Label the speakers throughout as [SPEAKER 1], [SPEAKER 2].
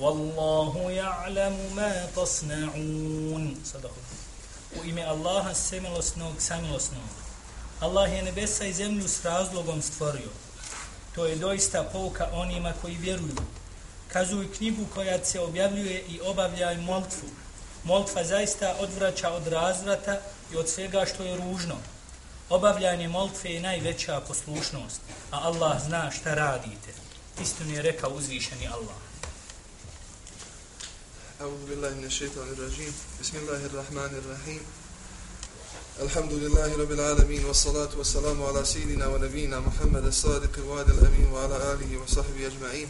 [SPEAKER 1] Wallahu ya'lamu ma tasna'un. Sadaqa. U ime Allaha semilosnog, samilosnog. Allah je nebesa i zemlju s razlogom stvorio. To je doista pouka onima koji vjeruju. Kazuj knjigu koja se objavljuje i obavljaj moltvu. Moltva zaista odvraća od razvrata i od svega što je ružno. Obavljanje moltve je najveća poslušnost, a Allah zna šta radite. Istinu je rekao uzvišeni Allah.
[SPEAKER 2] أعوذ بالله من الشيطان الرجيم بسم الله الرحمن الرحيم الحمد لله رب العالمين والصلاة والسلام على سيدنا ونبينا محمد الصادق الوعد الأمين وعلى آله وصحبه أجمعين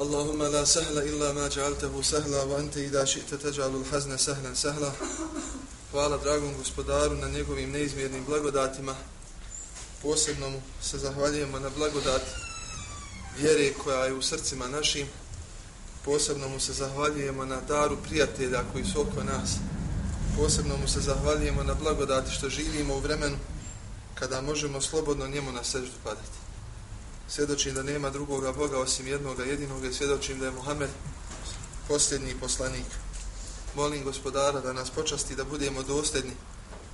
[SPEAKER 2] اللهم لا سهل إلا ما جعلته سهلا وأنت إذا شئت تجعل الحزن سهلا سهلا Hvala dragom gospodaru na njegovim neizmjernim blagodatima. Posebno mu se zahvaljujemo na blagodati vjere koja je u srcima našim. Posebno mu se zahvaljujemo na daru prijatelja koji su oko nas. Posebno mu se zahvaljujemo na blagodati što živimo u vremenu kada možemo slobodno njemu na seždu padati. Svjedočim da nema drugoga Boga osim jednoga jedinog i svjedočim da je Muhammed posljednji poslanik. Molim gospodara da nas počasti da budemo dosljedni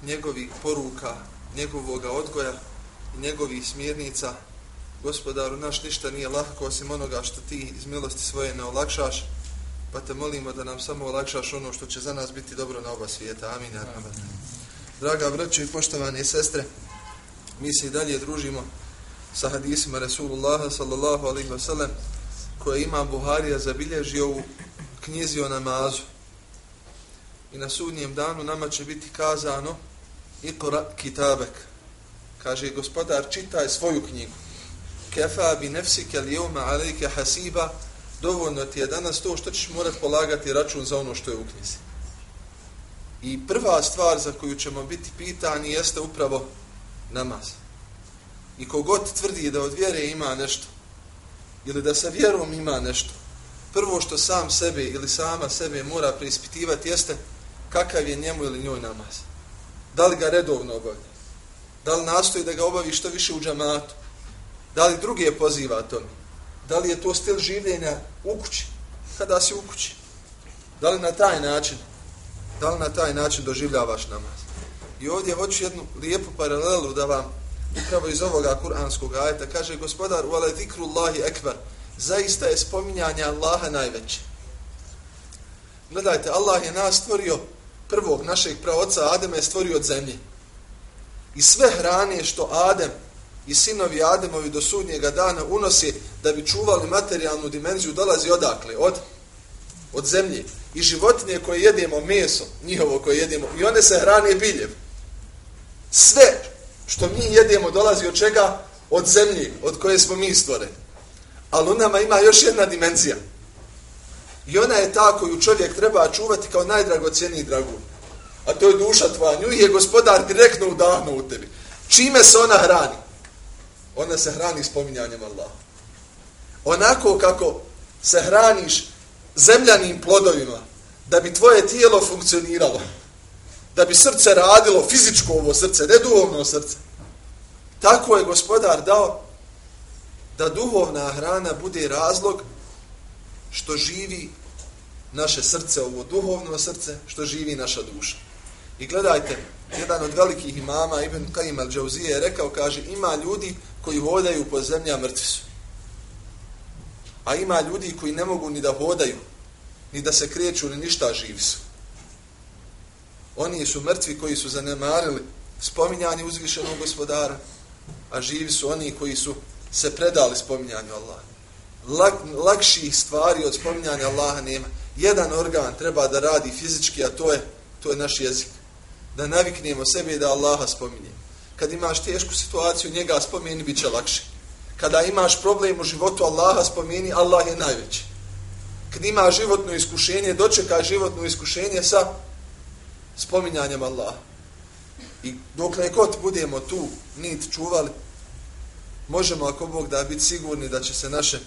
[SPEAKER 2] njegovih poruka, njegovog odgoja i njegovih smjernica gospodaru naš ništa nije lahko osim onoga što ti iz milosti svoje ne olakšaš, pa te molimo da nam samo olakšaš ono što će za nas biti dobro na oba svijeta. Amin. Amin. Draga braćo i poštovane sestre, mi se i dalje družimo sa hadisima Rasulullah sallallahu alaihi wa sallam koje ima Buharija zabilježio u knjizi o namazu. I na sudnjem danu nama će biti kazano Iqra kitabek. Kaže gospodar, čitaj svoju knjigu kefa bi nefsike li jevma alejke hasiba, dovoljno ti je danas to što ćeš morat polagati račun za ono što je u knjizi. I prva stvar za koju ćemo biti pitani jeste upravo namaz. I kogod tvrdi da od vjere ima nešto, ili da sa vjerom ima nešto, prvo što sam sebe ili sama sebe mora preispitivati jeste kakav je njemu ili njoj namaz. Da li ga redovno obavlja? Da li nastoji da ga obavi što više u džamatu? Da li drugi je poziva tome? Da li je to stil življenja u kući? Kada si u kući? Da li na taj način? Da li na taj način doživljavaš namaz? I ovdje hoću jednu lijepu paralelu da vam upravo iz ovoga kuranskog ajeta kaže gospodar u ale zikru Allahi ekvar zaista je spominjanje Allaha najveće. Gledajte, Allah je nas stvorio prvog našeg praoca Adema je stvorio od zemlje. I sve hrane što Adem i sinovi Ademovi do sudnjega dana unosi da bi čuvali materijalnu dimenziju dolazi odakle? Od, od zemlje. I životinje koje jedemo, meso, njihovo koje jedemo, i one se hrane biljev. Sve što mi jedemo dolazi od čega? Od zemlje, od koje smo mi stvoreni. Ali u nama ima još jedna dimenzija. I ona je ta koju čovjek treba čuvati kao najdragocijeniji dragu. A to je duša tvoja. Nju je gospodar direktno udahnuo u tebi. Čime se ona hrani? Ona se hrani spominjanjem Allaha. Onako kako se hraniš zemljanim plodovima, da bi tvoje tijelo funkcioniralo, da bi srce radilo, fizičko ovo srce, ne duhovno srce. Tako je gospodar dao da duhovna hrana bude razlog što živi naše srce, ovo duhovno srce, što živi naša duša. I gledajte, jedan od velikih imama, Ibn Qaim al-đauzije, je rekao, kaže, ima ljudi koji hodaju po zemlji, a mrtvi su. A ima ljudi koji ne mogu ni da hodaju, ni da se kreću, ni ništa živi su. Oni su mrtvi koji su zanemarili spominjanje uzvišenog gospodara, a živi su oni koji su se predali spominjanju Allaha. Lak, lakših stvari od spominjanja Allaha nema. Jedan organ treba da radi fizički, a to je, to je naš jezik da naviknemo sebe da Allaha spominjemo. Kad imaš tešku situaciju, njega spomeni, bit će lakše. Kada imaš problem u životu Allaha spomeni, Allah je najveći. kad ima životno iskušenje, dočekaj životno iskušenje sa spominjanjem Allaha. I dok god budemo tu nit čuvali, možemo ako Bog da biti sigurni da će se naše,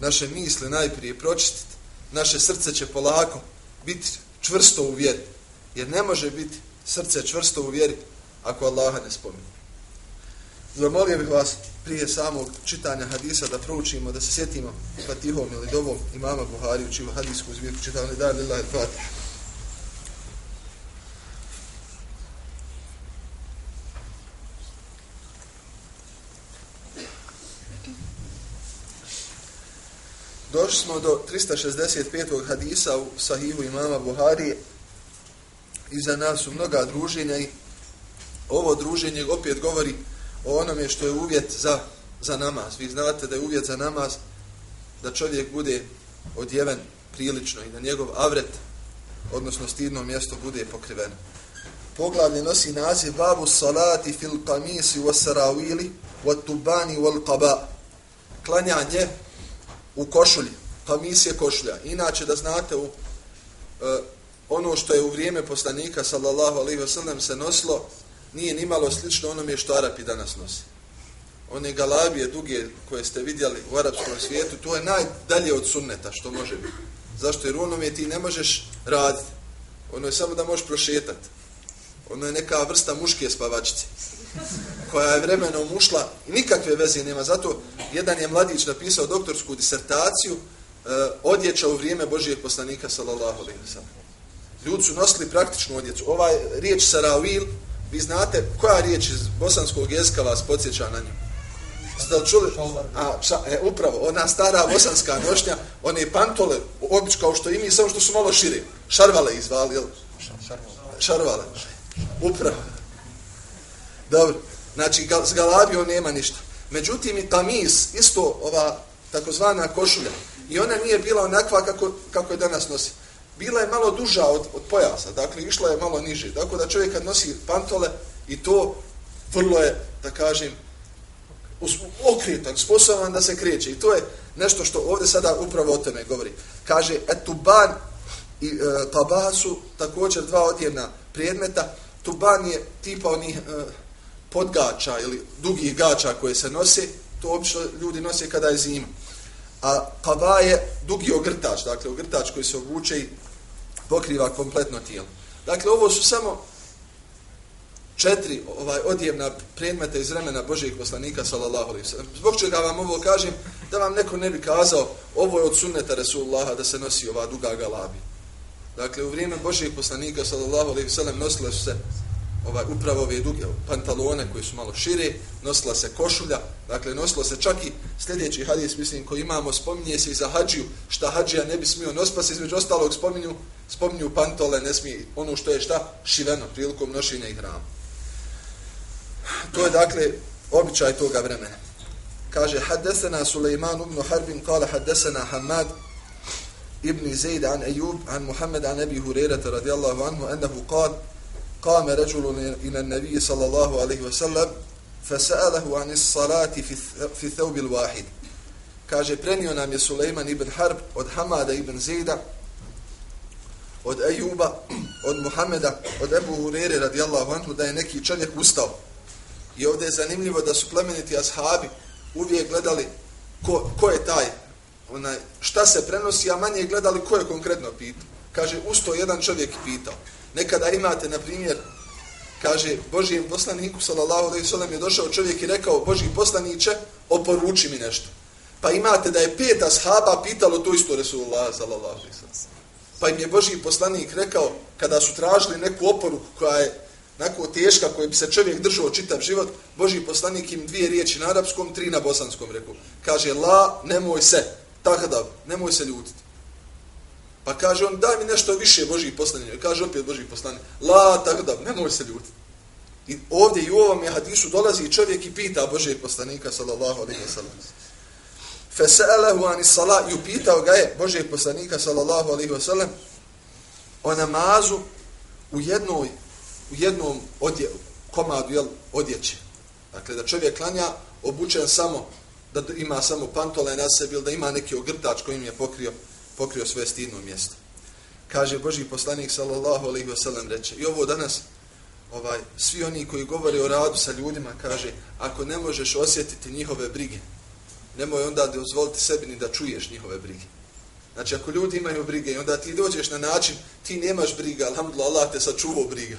[SPEAKER 2] naše misle najprije pročistiti, naše srce će polako biti čvrsto u vjeri. Jer ne može biti srce čvrsto u vjeri ako Allaha ne spominu. Zamolio bih vas prije samog čitanja hadisa da proučimo, da se sjetimo Fatihom ili dovom imama Buhari učimo hadisku zbirku čitavne dan lillahi al-Fatih. Došli smo do 365. hadisa u sahihu imama Buhari. Iza nas su mnoga druženja i ovo druženje opet govori o onome što je uvjet za, za namaz. Vi znate da je uvjet za namaz da čovjek bude odjeven prilično i da njegov avret, odnosno stidno mjesto, bude pokriveno. Poglavlje nosi naziv Babu salati fil kamisi wa sarawili wa tubani wal qaba. Klanjanje u košulji. Kamis je košulja. Inače da znate u uh, ono što je u vrijeme poslanika sallallahu alaihi wa sallam se nosilo nije nimalo slično onome što Arapi danas nose. One galabije duge koje ste vidjeli u arapskom svijetu, to je najdalje od sunneta što može biti. Zašto? Jer u onome ti ne možeš raditi. Ono je samo da možeš prošetati. Ono je neka vrsta muške spavačice koja je vremenom ušla i nikakve veze nema. Zato jedan je mladić napisao doktorsku disertaciju e, odjeća u vrijeme Božijeg poslanika sallallahu alaihi wa sallam. Ljudi su nosili praktičnu odjeću. Ovaj riječ saravil, Vi znate koja riječ iz bosanskog jezika vas podsjeća na nju? Ste li čuli? A, ša, e, upravo, ona stara bosanska nošnja, one pantole, obič kao što i mi, samo što su malo šire. Šarvale izvali, jel? Šarvale. Upravo. Dobro. Znači, s galabijom nema ništa. Međutim, i tamis, isto ova takozvana košulja, i ona nije bila onakva kako, kako je danas nosi bila je malo duža od, od pojasa, dakle išla je malo niže. Tako da čovjek kad nosi pantole i to vrlo je, da kažem, okretan, sposoban da se kreće. I to je nešto što ovdje sada upravo o tome govori. Kaže, etuban i e, taba su također dva odjevna predmeta. Tuban je tipa onih e, podgača ili dugih gača koje se nose. To obično ljudi nose kada je zima. A kava je dugi ogrtač, dakle ogrtač koji se obuče i pokriva kompletno tijelo. Dakle, ovo su samo četiri ovaj odjevna predmeta iz vremena Božijeg poslanika, sallallahu alaihi sallam. Zbog čega vam ovo kažem, da vam neko ne bi kazao, ovo je od sunneta Resulullaha da se nosi ova duga galabi. Dakle, u vrijeme Božijeg poslanika, sallallahu alaihi sallam, nosile su se ovaj, upravo ove duge pantalone koje su malo šire, nosila se košulja, dakle nosilo se čak i sljedeći hadis, mislim, koji imamo, spominje se i za hađiju, šta hađija ne bi smio nos, pa se, između ostalog spominju, spominju pantole, ne smije ono što je šta šiveno prilikom nošenja i hrama. To je dakle običaj toga vremena. Kaže, haddesena Suleiman ibn Harbin, kale haddesena Hamad ibn Zaid an Ejub, an Muhammed an Ebi Hurerata radijallahu anhu, ennehu kale, قام رجل إلى النبي صلى الله عليه وسلم فسأله عن الصلاة في في الثوب الواحد kaže prenio nam je Sulejman ibn Harb od Hamada ibn Zejda od Ejuba od Muhameda od Ebu Hurere radijallahu anhu da je neki čovjek ustao i ovdje je zanimljivo da su plemeniti ashabi uvijek gledali ko, ko je taj onaj, šta se prenosi a manje gledali ko je konkretno pitao kaže usto jedan čovjek pitao Nekada imate, na primjer, kaže Božijem poslaniku, sallallahu alaihi sallam, je došao čovjek i rekao, Božji poslaniće, oporuči mi nešto. Pa imate da je pet ashaba pitalo to isto Resulullah, sallallahu alaihi sallam. Pa im je Božji poslanik rekao, kada su tražili neku oporuku koja je nako teška, koja bi se čovjek držao čitav život, Božji poslanik im dvije riječi na arapskom, tri na bosanskom rekao. Kaže, la, nemoj se, tahdav, nemoj se ljutiti. Pa kaže on, daj mi nešto više Božih poslanika. Kaže opet Božih poslanika. la, tako da, nemoj se ljuti. I ovdje i u ovom je hadisu dolazi čovjek i pita Božih poslanika, sallallahu alaihi wa sallam. Fese'alehu ani salat, i upitao ga je Božih poslanika, sallallahu alaihi wa sallam, o namazu u jednoj, u jednom odje, komadu jel, odjeće. Dakle, da čovjek klanja obučen samo, da ima samo pantole na sebi, ili da ima neki ogrtač kojim je pokrio pokrio svoje stidno mjesto. Kaže Boži poslanik sallallahu alaihi ve sellem reče, i ovo danas, ovaj, svi oni koji govore o radu sa ljudima, kaže, ako ne možeš osjetiti njihove brige, nemoj onda da dozvoliti sebi ni da čuješ njihove brige. Znači, ako ljudi imaju brige i onda ti dođeš na način, ti nemaš briga, alhamdulillah, Allah te sačuvao briga.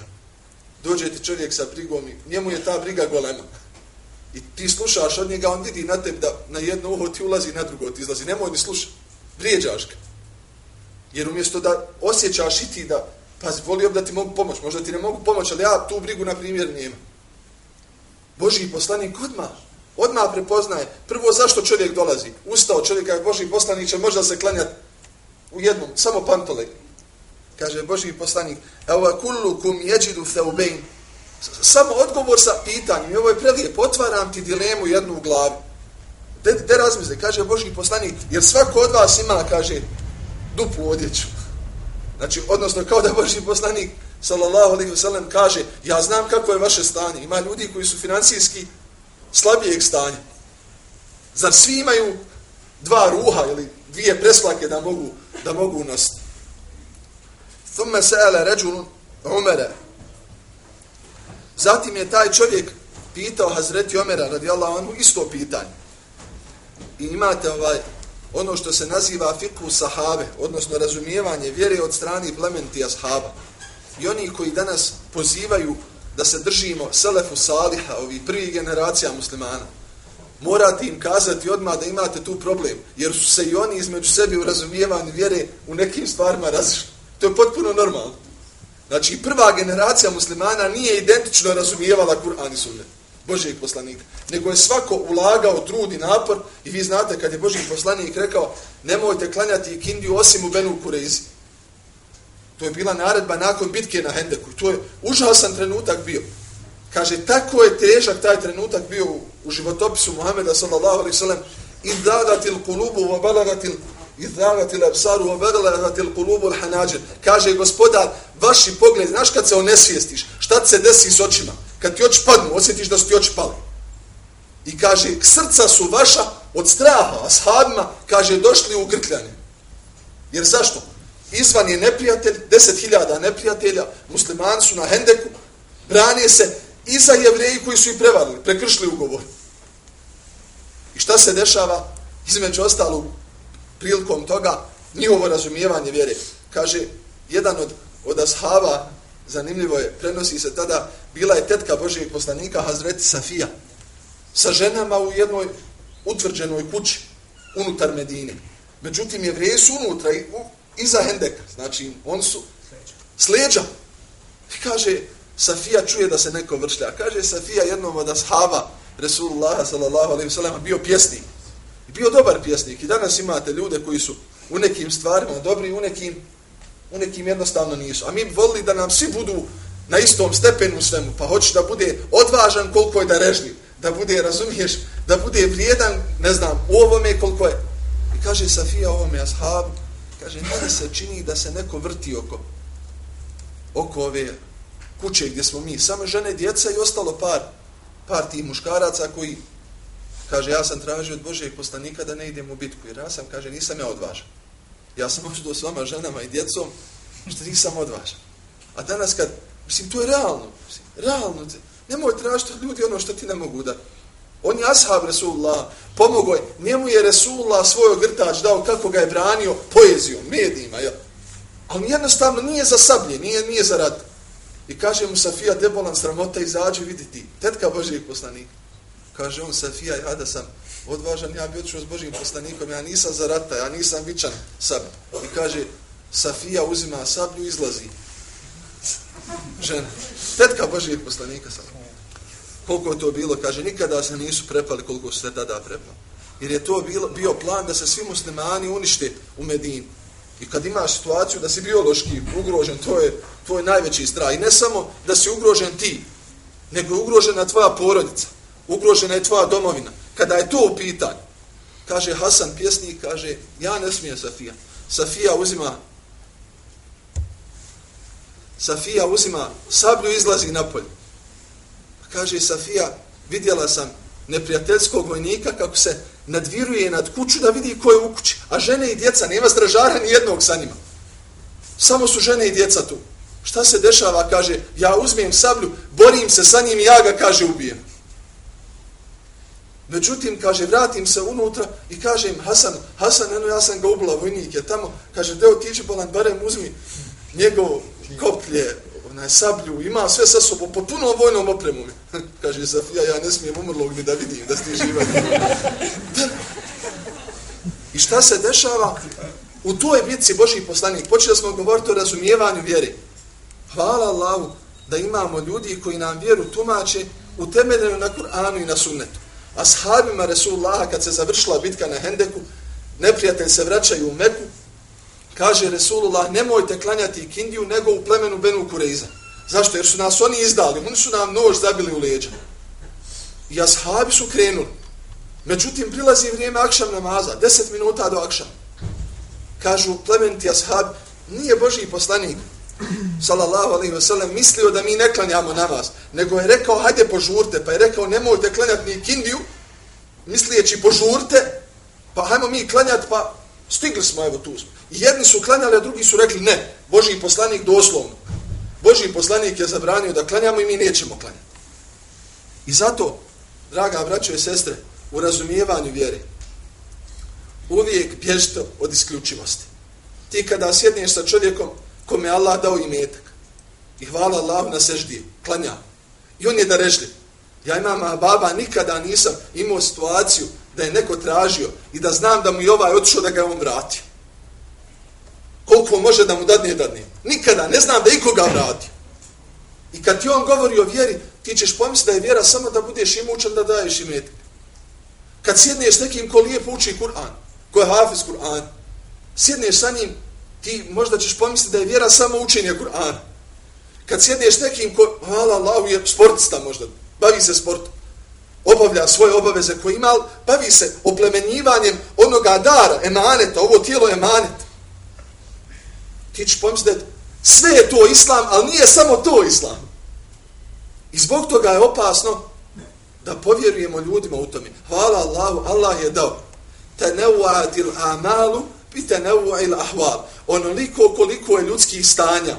[SPEAKER 2] Dođe ti čovjek sa brigom i njemu je ta briga golema. I ti slušaš od njega, on vidi na tebi da na jedno uho ti ulazi, na drugo ti izlazi. Nemoj ni slušati. Vrijeđaš ga. Jer umjesto da osjećaš i ti da, pa volio da ti mogu pomoći, možda ti ne mogu pomoći, ali ja tu brigu, na primjer, nema. Boži poslanik odmah, odmah prepoznaje. Prvo, zašto čovjek dolazi? Ustao čovjek, kako Boži poslanik će možda se klanjati u jednom, samo pantole. Kaže Boži poslanik, evo kullu kum jeđidu theubein. Samo odgovor sa pitanjem, i ovo je prelijep, otvaram ti dilemu jednu u glavi. Te, te razmisli, kaže Boži poslanik, jer svako od vas ima, kaže, duplu odjeću. Znači, odnosno, kao da Boži poslanik, sallallahu alaihi wa sallam, kaže, ja znam kako je vaše stanje. Ima ljudi koji su financijski slabijeg stanja. Zar svi imaju dva ruha ili dvije preslake da mogu, da mogu nositi? Thumme se'ele ređun umere. Zatim je taj čovjek pitao Hazreti Omera radijallahu anhu isto pitanje. I imate ovaj ono što se naziva fikhu sahabe, odnosno razumijevanje vjere od strani plementi ashaba. I oni koji danas pozivaju da se držimo selefu saliha, ovih prvih generacija muslimana, morate im kazati odmah da imate tu problem, jer su se i oni između sebi u razumijevanju vjere u nekim stvarima različili. To je potpuno normalno. Znači, prva generacija muslimana nije identično razumijevala Kur'an i sunnet. Božijeg poslanika. Nego je svako ulagao trud i napor i vi znate kad je Božji poslanik rekao nemojte klanjati ikindiju osim u Benu Kurezi. To je bila naredba nakon bitke na Hendeku. To je užasan trenutak bio. Kaže, tako je težak taj trenutak bio u životopisu Muhameda sallallahu alaihi sallam i dagatil kulubu wa balagatil izdagatil absaru wa balagatil kulubu al-hanađer. Kaže, gospodar, vaši pogled, znaš kad se onesvijestiš, šta se desi s očima? Kad ti oči padnu, osjetiš da su ti oči pali. I kaže, srca su vaša od straha, a shabima, kaže, došli u grkljanje. Jer zašto? Izvan je neprijatelj, deset hiljada neprijatelja, muslimani su na Hendeku, branje se i za jevreji koji su ih prevarili, prekršili ugovor. I šta se dešava? Između ostalog, prilikom toga, njihovo razumijevanje vjere. Kaže, jedan od, od ashaba, zanimljivo je, prenosi se tada, bila je tetka Božijeg poslanika, Hazret Safija, sa ženama u jednoj utvrđenoj kući, unutar Medine. Međutim, jevreji su unutra, u, iza Hendeka, znači, on su sleđa. I kaže, Safija čuje da se neko vršlja. Kaže Safija jednom od ashaba, Resulullah sallallahu alaihi sallam, bio pjesnik. I bio dobar pjesnik. I danas imate ljude koji su u nekim stvarima dobri, u nekim u nekim jednostavno nisu. A mi bi volili da nam svi budu na istom stepenu svemu, pa hoće da bude odvažan koliko je da režni, da bude, razumiješ, da bude vrijedan, ne znam, u ovome koliko je. I kaže Safija ovome ashabu, kaže, ne se čini da se neko vrti oko, oko ove kuće gdje smo mi, samo žene, djeca i ostalo par, par tih muškaraca koji, kaže, ja sam tražio od Božeg poslanika da ne idem u bitku, jer ja sam, kaže, nisam ja odvažan. Ja sam očito s vama ženama i djecom, što nisam odvažan. A danas kad, mislim, to je realno, mislim, realno, nemoj tražiti od ljudi ono što ti ne mogu da. On je ashab Resulullah, pomogao je, njemu je Resulullah svoj grtač dao kako ga je branio poezijom, medijima, jel? Ali jednostavno nije za sablje, nije, nije za rad. I kaže mu Safija, debolan sramota, izađi viditi, tetka Božijeg poslanika. Kaže on, Safija, ja da sam odvažan, ja bi otišao s Božim poslanikom, ja nisam za rata, ja nisam vičan sablju. I kaže, Safija uzima sablju i izlazi. Žena, tetka Božijeg poslanika sam. Koliko je to bilo, kaže, nikada se nisu prepali koliko su se tada prepali. Jer je to bilo, bio plan da se svi muslimani unište u Medini. I kad imaš situaciju da si biološki ugrožen, to je tvoj najveći strah. I ne samo da si ugrožen ti, nego je ugrožena tvoja porodica. Ugrožena je tvoja domovina kada je to u pitanju, kaže Hasan pjesnik, kaže, ja ne smijem Safija. Safija uzima Safija uzima sablju izlazi na polje. Kaže Safija, vidjela sam neprijateljskog vojnika kako se nadviruje nad kuću da vidi ko je u kući. A žene i djeca, nema stražara ni jednog sa njima. Samo su žene i djeca tu. Šta se dešava? Kaže, ja uzmem sablju, borim se sa njim i ja ga, kaže, ubijem. Međutim, kaže, vratim se unutra i kažem Hasan, Hasan, eno, ja sam ga ubila, vojnik je tamo, kaže, deo tiče bolan, barem uzmi njegov koplje, onaj sablju, ima sve sa sobom, po punom vojnom opremu. kaže, Safija, ja ne smijem umrlog mi da vidim da ste živa. I šta se dešava? U toj bitci Božih poslanik, počeli smo govoriti o razumijevanju vjere. Hvala Allahu da imamo ljudi koji nam vjeru tumače utemeljeno na Kur'anu i na sunnetu ashabima Resulullaha kad se završila bitka na Hendeku, neprijatelj se vraćaju u Meku, kaže Resulullah, nemojte klanjati Kindiju nego u plemenu Benu Kureiza. Zašto? Jer su nas oni izdali, oni su nam nož zabili u leđa. I ashabi su krenuli. Međutim, prilazi vrijeme akšam namaza, deset minuta do akšam. Kažu plemeniti ashab, nije Boži poslanik, sallallahu alaihi wa sallam, mislio da mi ne klanjamo namaz, nego je rekao, hajde požurte, pa je rekao, nemojte klanjati ni kindiju, mislijeći požurte, pa hajmo mi klanjati, pa stigli smo, evo tu smo. I jedni su klanjali, a drugi su rekli, ne, Boži poslanik doslovno. Boži poslanik je zabranio da klanjamo i mi nećemo klanjati. I zato, draga braćo i sestre, u razumijevanju vjere, uvijek bježite od isključivosti. Ti kada sjedneš sa čovjekom, kome Allah dao imetak. I hvala Allahu na seždi, klanja. I on je da režli. Ja imam baba, nikada nisam imao situaciju da je neko tražio i da znam da mu je ovaj otišao da ga on vrati. Koliko može da mu dadne, dadne. Nikada, ne znam da ikoga vratio. I kad ti on govori o vjeri, ti ćeš pomisliti da je vjera samo da budeš imućan da daješ imetak. Kad sjedneš nekim ko lijepo uči Kur'an, ko je hafiz Kur'an, sjedneš sa njim ti možda ćeš pomisliti da je vjera samo učenje Kur'ana. Kad sjedneš nekim ko, hvala Allahu, je sportista možda, bavi se sportom, obavlja svoje obaveze koje ima, bavi se oplemenjivanjem onoga dara, emaneta, ovo tijelo je emanet. Ti ćeš pomisliti da sve je to islam, ali nije samo to islam. I zbog toga je opasno da povjerujemo ljudima u tome. Hvala Allahu, Allah je dao. Teneuadil amalu Pite nevu il ahval. Onoliko koliko je ljudskih stanja,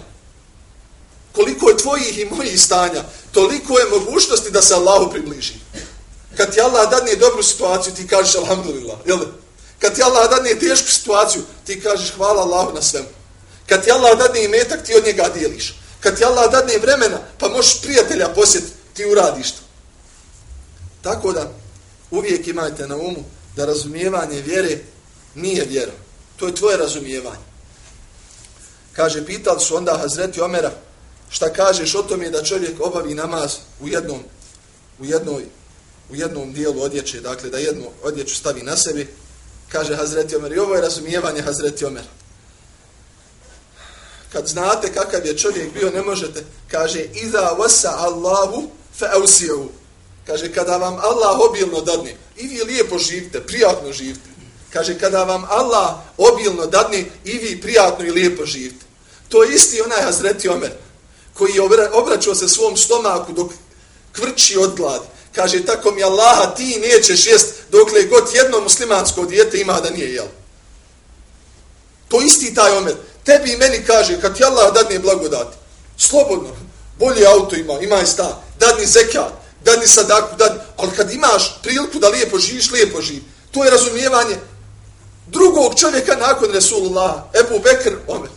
[SPEAKER 2] koliko je tvojih i mojih stanja, toliko je mogućnosti da se Allahu približi. Kad ti Allah dadne dobru situaciju, ti kažeš alhamdulillah. Jel? Kad ti Allah dadne tešku situaciju, ti kažeš hvala Allahu na svemu. Kad ti Allah dadne imetak, ti od njega dijeliš. Kad ti Allah dadne vremena, pa možeš prijatelja posjetiti, ti uradiš to. Tako da, uvijek imajte na umu da razumijevanje vjere nije vjera. To je tvoje razumijevanje. Kaže, pitali su onda Hazreti Omera, šta kažeš o tome da čovjek obavi namaz u jednom, u jednoj, u jednom dijelu odjeće, dakle da jednu odjeću stavi na sebi, kaže Hazreti Omer, i ovo je razumijevanje Hazreti Omera. Kad znate kakav je čovjek bio, ne možete, kaže, iza wasa Allahu fa ausiju. Kaže, kada vam Allah obilno dadne, i vi lijepo živite, prijatno živite, Kaže, kada vam Allah obilno dadne i vi prijatno i lijepo živite. To je isti onaj Hazreti Omer, koji je obraćao se svom stomaku dok kvrči od gladi. Kaže, tako mi Allaha ti nećeš jest dokle god jedno muslimansko dijete ima da nije jel. To isti taj Omer. Tebi i meni kaže, kad ti Allah dadne blagodati, slobodno, bolji auto ima, ima i stan, dadni zekat, dadni sadaku, dadni, ali kad imaš priliku da lijepo živiš, lijepo živi. To je razumijevanje drugog čovjeka nakon Resulullah, Ebu Bekr, Omer.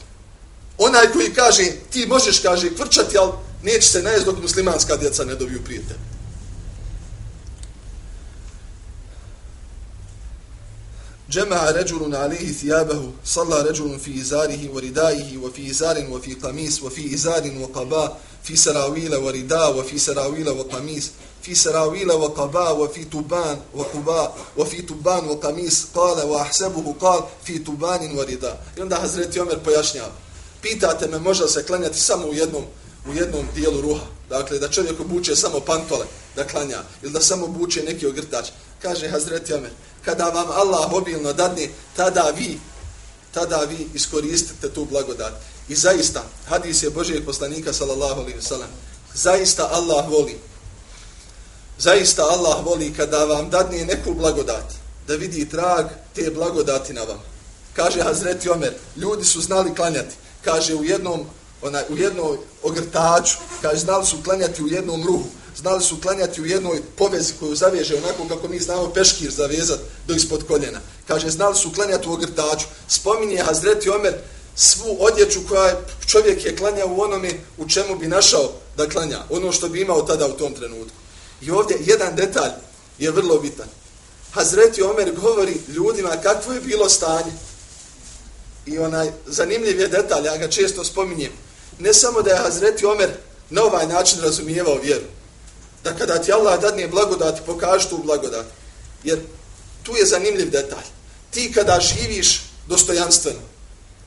[SPEAKER 2] Onaj koji kaže, ti možeš, kaže, kvrčati, ali neće se najest dok muslimanska djeca ne dobiju prijete. جمع رجل عليه ثيابه صلى رجل في إزاره وردائه وفي إزار وفي قميص وفي إزار وقباء في سراويل ورداء وفي سراويل وقميص في سراويل وقباء وفي تبان وقباء وفي تبان وقميص قال واحسبه قال في تبان ورداء i onda Hazreti Omer pojašnjava pitate me može se klanjati samo u jednom u jednom dijelu ruha dakle da čovjek obuče samo pantole da klanja ili da samo obuče neki ogrtač kaže Hazreti Omer kada vam Allah obilno dadne tada vi tada vi iskoristite tu blagodat i zaista hadis je Božijeg poslanika sallallahu alejhi ve sellem zaista Allah voli Zaista Allah voli kada vam dadne neku blagodat, da vidi trag te blagodati na vam. Kaže Hazreti Omer, ljudi su znali klanjati. Kaže u jednom, onaj, u jednom ogrtaču, kaže znali su klanjati u jednom ruhu, znali su klanjati u jednoj povezi koju zaveže onako kako mi znamo peškir zavezati do ispod koljena. Kaže znali su klanjati u ogrtaču. Spominje Hazreti Omer svu odjeću koja čovjek je klanjao u onome u čemu bi našao da klanja. Ono što bi imao tada u tom trenutku. I ovdje jedan detalj je vrlo bitan. Hazreti Omer govori ljudima kakvo je bilo stanje. I onaj zanimljiv je detalj, ja ga često spominjem. Ne samo da je Hazreti Omer na ovaj način razumijevao vjeru. Da kada ti Allah dadne blagodat, pokaži tu blagodat. Jer tu je zanimljiv detalj. Ti kada živiš dostojanstveno,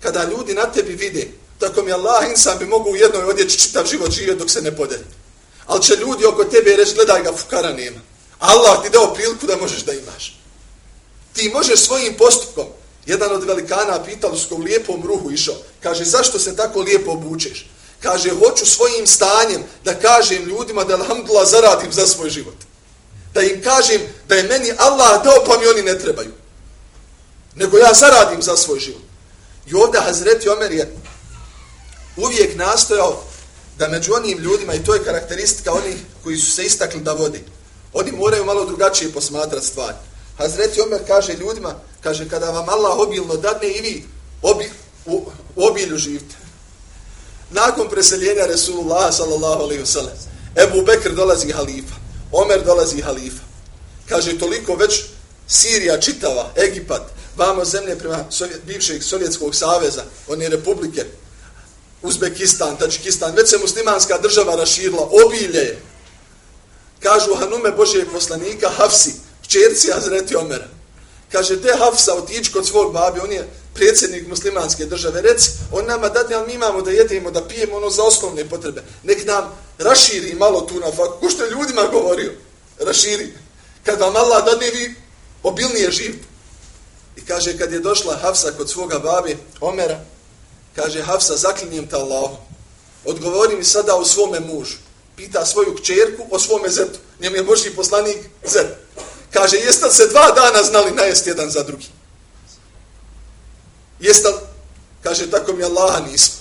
[SPEAKER 2] kada ljudi na tebi vide, tako mi Allah insan bi mogu u jednoj odjeći čitav život živjeti dok se ne podeli. Ali će ljudi oko tebe reći, gledaj ga, fukara nema. Allah ti dao priliku da možeš da imaš. Ti možeš svojim postupkom, jedan od velikana pitao s u lijepom ruhu išao, kaže, zašto se tako lijepo obučeš? Kaže, hoću svojim stanjem da kažem ljudima da alhamdulillah zaradim za svoj život. Da im kažem da je meni Allah dao pa mi oni ne trebaju. Nego ja zaradim za svoj život. I ovdje Hazreti Omer je uvijek nastojao da među onim ljudima, i to je karakteristika onih koji su se istakli da vodi, oni moraju malo drugačije posmatrati stvari. Hazreti Omer kaže ljudima, kaže, kada vam Allah obilno dadne i vi obi, u, u obilju živite. Nakon preseljenja Resulullah sallallahu alaihi wasallam, Ebu Bekr dolazi halifa, Omer dolazi halifa. Kaže, toliko već Sirija čitava, Egipat, vamo zemlje prema Sovjet, bivšeg Sovjetskog saveza, one republike, Uzbekistan, Tačikistan, već se muslimanska država raširila, obilje je. Kažu Hanume Božijeg poslanika, Hafsi, čerci Azreti Omera. Kaže, te Hafsa otići kod svog babi, on je predsjednik muslimanske države, reci, on nama dadne, ali mi imamo da jedemo, da pijemo ono za osnovne potrebe. Nek nam raširi malo tu na faku, ko što je ljudima govorio, raširi. Kad vam Allah dadne, vi obilnije živite. I kaže, kad je došla Hafsa kod svoga babi, Omera, kaže, Hafsa, zaklinjem te Allahu. Odgovori mi sada o svome mužu. Pita svoju kćerku o svome zetu. Njem je Boži poslanik zet. Kaže, jeste se dva dana znali najest jedan za drugi? Jeste Kaže, tako mi Allaha nismo.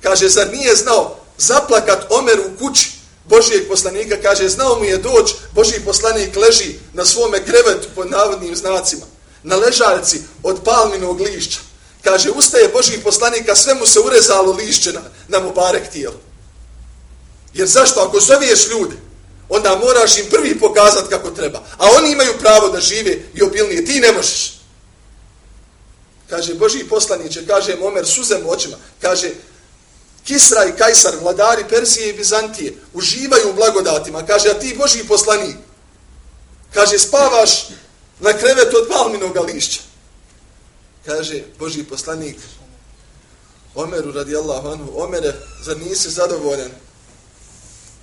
[SPEAKER 2] Kaže, zar nije znao zaplakat Omer u kući Božijeg poslanika? Kaže, znao mu je doć, Božiji poslanik leži na svome krevetu pod navodnim znacima, na ležaljci od palminog lišća. Kaže, ustaje Božih poslanika, sve mu se urezalo lišće na, na Mubarek tijelo. Jer zašto? Ako zoviješ ljude, onda moraš im prvi pokazati kako treba. A oni imaju pravo da žive i obilnije. Ti ne možeš. Kaže, Boži poslaniće, kaže Omer suzem očima, kaže, Kisra i Kajsar, vladari Persije i Bizantije, uživaju u blagodatima. Kaže, a ti Boži poslanik, kaže, spavaš na krevetu od palminog lišća. Kaže, Boži poslanik, Omeru radijallahu anhu, Omere, zar nisi zadovoljan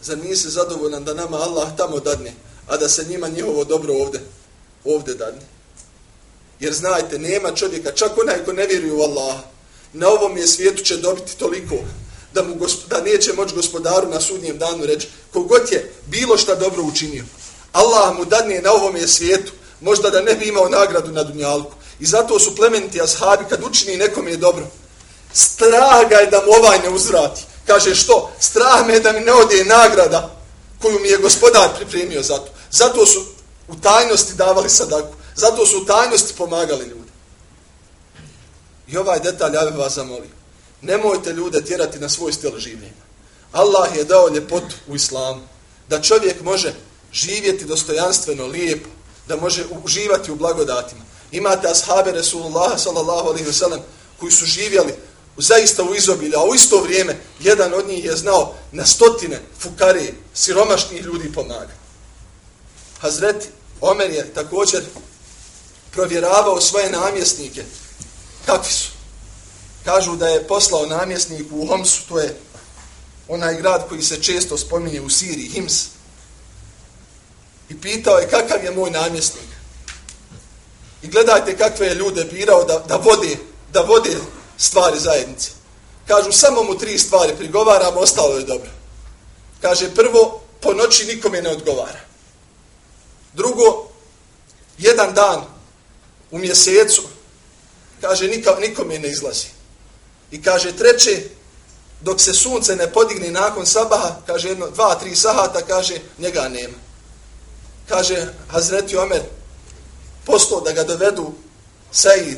[SPEAKER 2] zar nisi zadovoljan da nama Allah tamo dadne, a da se njima njihovo dobro ovde, ovde dadne? Jer znajte, nema čovjeka, čak onaj ko ne vjeruje u Allaha, na ovom je svijetu će dobiti toliko, da, mu da neće moći gospodaru na sudnjem danu reći, kogod je bilo šta dobro učinio, Allah mu dadne na ovom je svijetu, možda da ne bi imao nagradu na dunjalku. I zato su plementi ashabi, kad učini nekom je dobro, strah ga je da mu ovaj ne uzvrati. Kaže što? Strah me da mi ne ode nagrada koju mi je gospodar pripremio za to. Zato su u tajnosti davali sadaku. Zato su u tajnosti pomagali ljudi. I ovaj detalj ja bih vas zamolio. Nemojte ljude tjerati na svoj stil življenja. Allah je dao ljepotu u islamu. Da čovjek može živjeti dostojanstveno, lijepo. Da može uživati u blagodatima. Imate ashabe Resulullah sallallahu alaihi ve sellem koji su živjeli zaista u izobilju, a u isto vrijeme jedan od njih je znao na stotine fukari, siromašnih ljudi pomaga. Hazret Omer je također provjeravao svoje namjesnike. Kakvi su? Kažu da je poslao namjesnik u Homsu, to je onaj grad koji se često spominje u Siriji, Hims. I pitao je kakav je moj namjesnik. I gledajte kakve je ljude birao da, da vode, da vode stvari zajednice. Kažu, samo mu tri stvari prigovaram, ostalo je dobro. Kaže, prvo, po noći nikome ne odgovara. Drugo, jedan dan u mjesecu, kaže, nikome ne izlazi. I kaže, treće, dok se sunce ne podigne nakon sabaha, kaže, jedno, dva, tri sahata, kaže, njega nema. Kaže, Hazreti Omer, postao da ga dovedu Said,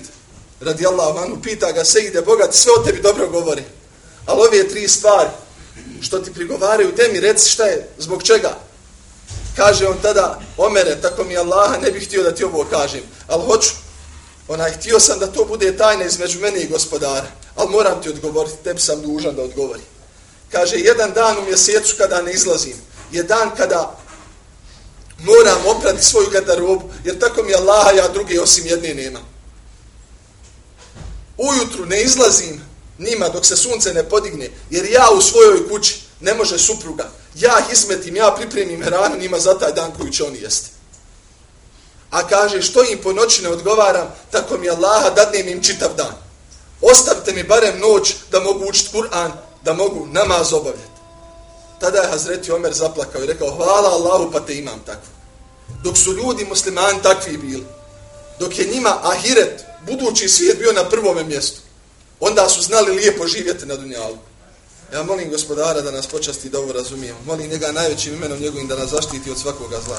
[SPEAKER 2] radi Allah vanu, pita ga, Sejide, Boga sve o tebi dobro govori. Ali ove tri stvari, što ti prigovaraju, te mi reci šta je, zbog čega? Kaže on tada, Omere, tako mi Allaha, ne bih htio da ti ovo kažem, ali hoću. Onaj, htio sam da to bude tajna između mene i gospodara, ali moram ti odgovoriti, tebi sam dužan da odgovori. Kaže, jedan dan u mjesecu kada ne izlazim, je dan kada moram oprati svoju garderobu, jer tako mi Allaha, ja druge osim jedne nema. Ujutru ne izlazim nima dok se sunce ne podigne, jer ja u svojoj kući ne može supruga. Ja ih izmetim, ja pripremim hranu njima za taj dan koju će oni jesti. A kaže, što im po noći ne odgovaram, tako mi Allaha dadnem im čitav dan. Ostavite mi barem noć da mogu učiti Kur'an, da mogu namaz obavljati. Tada je Hazreti Omer zaplakao i rekao, hvala Allahu pa te imam takvu. Dok su ljudi muslimani takvi bili, dok je njima ahiret, budući svijet bio na prvome mjestu, onda su znali lijepo živjeti na dunjalu. Ja molim gospodara da nas počasti da ovo razumijemo. Molim njega najvećim imenom njegovim da nas zaštiti od svakoga zla.